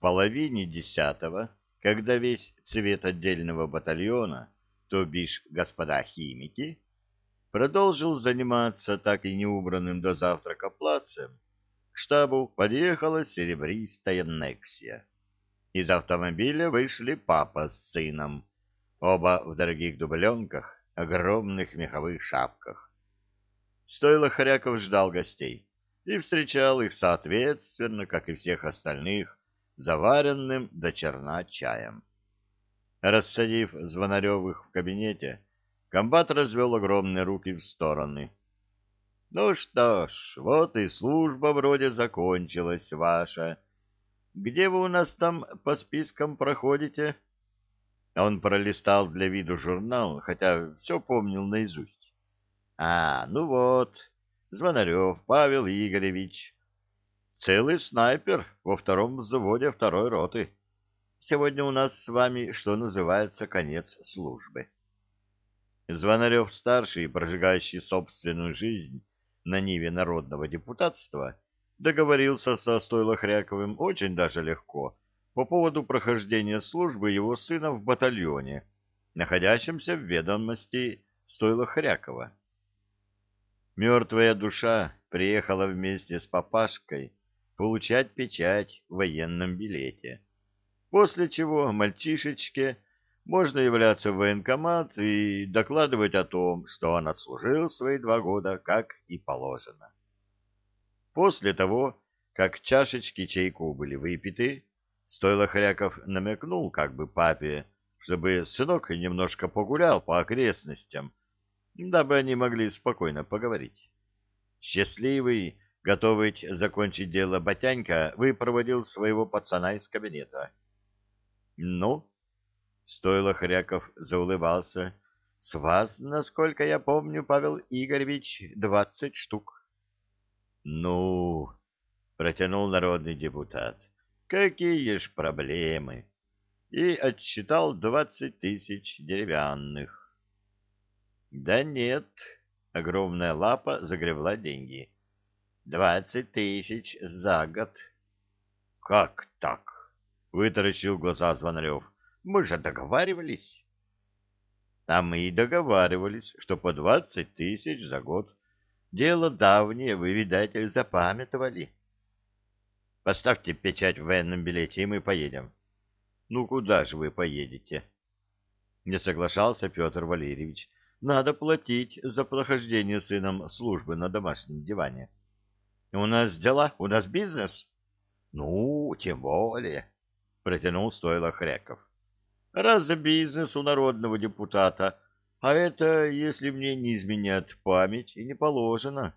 половине десятого, когда весь цвет отдельного батальона, то бишь господа химики, продолжил заниматься так и не убранным до завтрака плацем, к штабу подъехала серебристая Нексия. Из автомобиля вышли папа с сыном, оба в дорогих дубленках, огромных меховых шапках. Стойло Хряков ждал гостей и встречал их соответственно, как и всех остальных, заваренным до черна чаем. Рассадив Звонаревых в кабинете, комбат развел огромные руки в стороны. — Ну что ж, вот и служба вроде закончилась ваша. Где вы у нас там по спискам проходите? Он пролистал для виду журнал, хотя все помнил наизусть. — А, ну вот, Звонарев Павел Игоревич. Целый снайпер во втором взводе второй роты. Сегодня у нас с вами, что называется, конец службы. Звонарев-старший, прожигающий собственную жизнь на ниве народного депутатства, договорился со Стойлохряковым очень даже легко по поводу прохождения службы его сына в батальоне, находящемся в ведомости Стойлохрякова. Мертвая душа приехала вместе с папашкой получать печать в военном билете, после чего мальчишечке можно являться в военкомат и докладывать о том, что он отслужил свои два года, как и положено. После того, как чашечки чайку были выпиты, стоило Хряков намекнул как бы папе, чтобы сынок немножко погулял по окрестностям, дабы они могли спокойно поговорить. Счастливый, готовый закончить дело Батянька, выпроводил своего пацана из кабинета. — Ну? — стоило Хряков заулыбался. — С вас, насколько я помню, Павел Игоревич, двадцать штук. — Ну? — протянул народный депутат. — Какие ж проблемы! И отсчитал двадцать тысяч деревянных. Да нет, огромная лапа загребла деньги. Двадцать тысяч за год. Как так? Вытаращил глаза Звонарев. Мы же договаривались. А мы и договаривались, что по двадцать тысяч за год. Дело давнее, вы, видать, запамятовали. Поставьте печать в военном билете, и мы поедем. Ну, куда же вы поедете? Не соглашался Петр Валерьевич надо платить за прохождение сыном службы на домашнем диване. У нас дела, у нас бизнес. Ну, тем более, протянул стойло Хряков. Раз за бизнес у народного депутата, а это, если мне не изменят память, и не положено.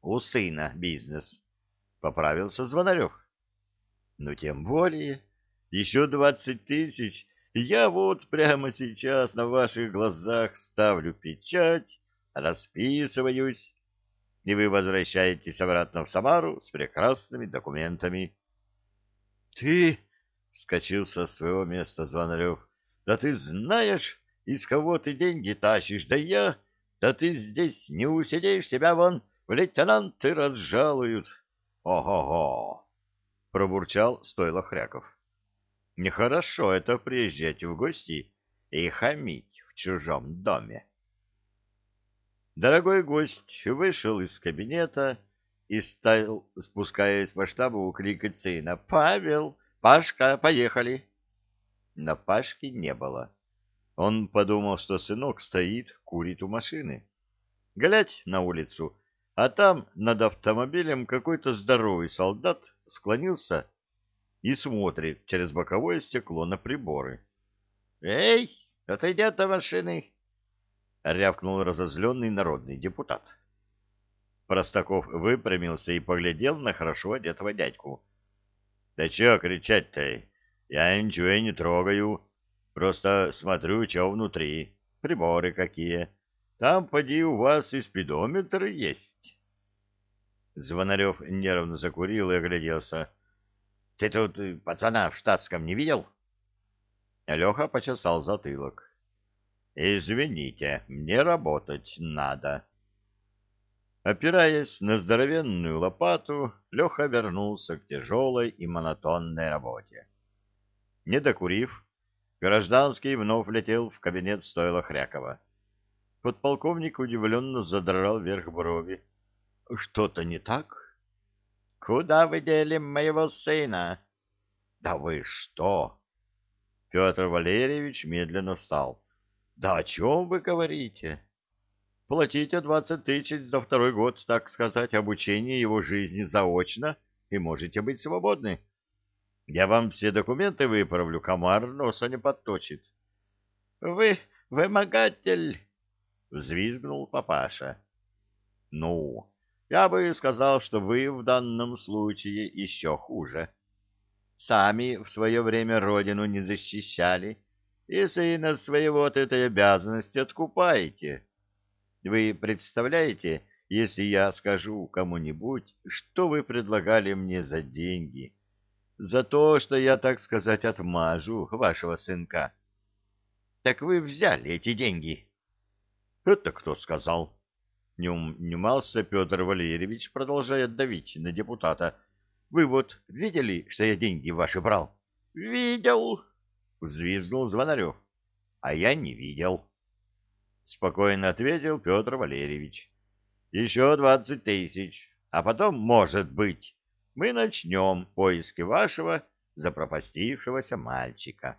У сына бизнес, поправился Звонарев. Ну, тем более, еще двадцать тысяч я вот прямо сейчас на ваших глазах ставлю печать, расписываюсь, и вы возвращаетесь обратно в Самару с прекрасными документами. — Ты? — вскочил со своего места Звонарев. — Да ты знаешь, из кого ты деньги тащишь? Да я... Да ты здесь не усидишь, тебя вон в лейтенанты разжалуют. Ого-го! — пробурчал стойло Хряков. Нехорошо это приезжать в гости и хамить в чужом доме. Дорогой гость вышел из кабинета и стал, спускаясь по штабу, кликать сына. «Павел! Пашка, поехали!» Но Пашки не было. Он подумал, что сынок стоит, курит у машины. Глядь на улицу, а там над автомобилем какой-то здоровый солдат склонился и смотрит через боковое стекло на приборы. «Эй, отойди от машины!» — рявкнул разозленный народный депутат. Простаков выпрямился и поглядел на хорошо одетого дядьку. — Да чё кричать-то? Я ничего и не трогаю. Просто смотрю, что внутри. Приборы какие. Там, поди, у вас и спидометр есть. Звонарев нервно закурил и огляделся. Ты тут пацана в штатском не видел? Леха почесал затылок. Извините, мне работать надо. Опираясь на здоровенную лопату, Леха вернулся к тяжелой и монотонной работе. Не докурив, гражданский вновь летел в кабинет стойла Хрякова. Подполковник удивленно задрал вверх брови. — Что-то не так? — Куда вы дели моего сына? — Да вы что? Петр Валерьевич медленно встал. — Да о чем вы говорите? — Платите двадцать тысяч за второй год, так сказать, обучения его жизни заочно, и можете быть свободны. Я вам все документы выправлю, комар носа не подточит. — Вы вымогатель! — взвизгнул папаша. — Ну, я бы сказал, что вы в данном случае еще хуже. Сами в свое время родину не защищали, и сына своего от этой обязанности откупаете. Вы представляете, если я скажу кому-нибудь, что вы предлагали мне за деньги, за то, что я, так сказать, отмажу вашего сынка? Так вы взяли эти деньги. Это кто сказал? Не унимался Петр Валерьевич, продолжая давить на депутата. Вы вот видели, что я деньги ваши брал? Видел, взвизгнул Звонарев. А я не видел. Спокойно ответил Петр Валерьевич. Еще двадцать тысяч, а потом, может быть, мы начнем поиски вашего запропастившегося мальчика.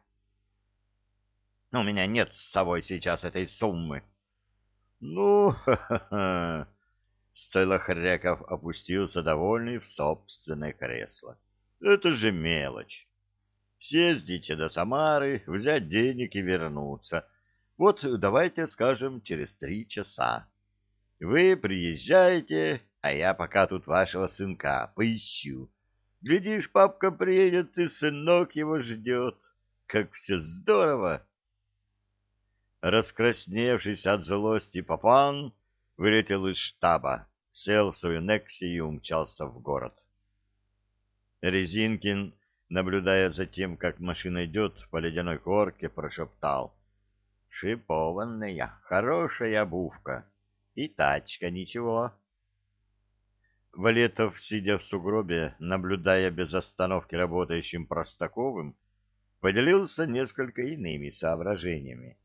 У меня нет с собой сейчас этой суммы, ну, ха-ха-ха! Стойлохряков опустился довольный в собственное кресло. Это же мелочь. Съездите до Самары, взять денег и вернуться. Вот давайте скажем через три часа. Вы приезжаете, а я пока тут вашего сынка поищу. Глядишь, папка приедет, и сынок его ждет. Как все здорово! Раскрасневшись от злости, Папан вылетел из штаба, сел в свою Некси и умчался в город. Резинкин, наблюдая за тем, как машина идет по ледяной корке, прошептал. «Шипованная, хорошая обувка. И тачка ничего». Валетов, сидя в сугробе, наблюдая без остановки работающим Простаковым, поделился несколько иными соображениями.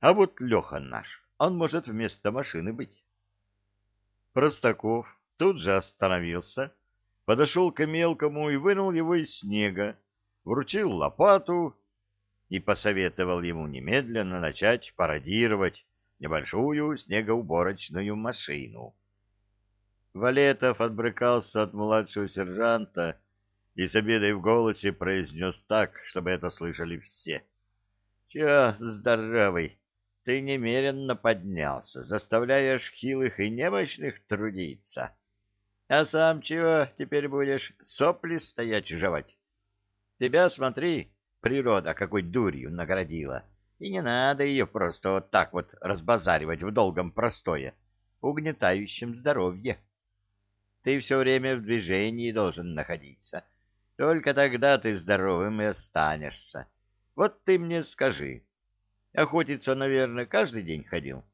А вот Леха наш, он может вместо машины быть. Простаков тут же остановился, подошел к мелкому и вынул его из снега, вручил лопату и посоветовал ему немедленно начать пародировать небольшую снегоуборочную машину. Валетов отбрыкался от младшего сержанта и с обедой в голосе произнес так, чтобы это слышали все. — Че, здоровый, ты немеренно поднялся, заставляешь хилых и немощных трудиться. А сам чего теперь будешь сопли стоять жевать? Тебя, смотри, природа какой дурью наградила. И не надо ее просто вот так вот разбазаривать в долгом простое, угнетающем здоровье. Ты все время в движении должен находиться. Только тогда ты здоровым и останешься. Вот ты мне скажи, Охотиться, наверное, каждый день ходил?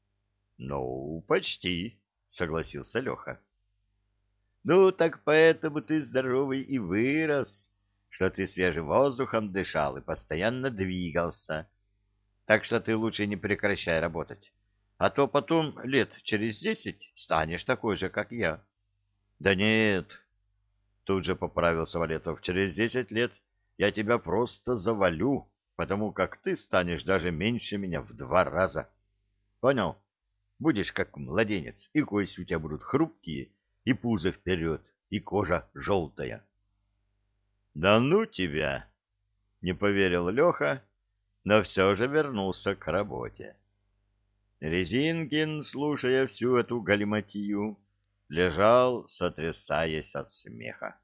— Ну, почти, — согласился Леха. — Ну, так поэтому ты здоровый и вырос, что ты свежим воздухом дышал и постоянно двигался. Так что ты лучше не прекращай работать, а то потом лет через десять станешь такой же, как я. — Да нет, — тут же поправился Валетов, — через десять лет я тебя просто завалю потому как ты станешь даже меньше меня в два раза. Понял? Будешь как младенец, и кости у тебя будут хрупкие, и пузо вперед, и кожа желтая. — Да ну тебя! — не поверил Леха, но все же вернулся к работе. Резинкин, слушая всю эту галиматью, лежал, сотрясаясь от смеха.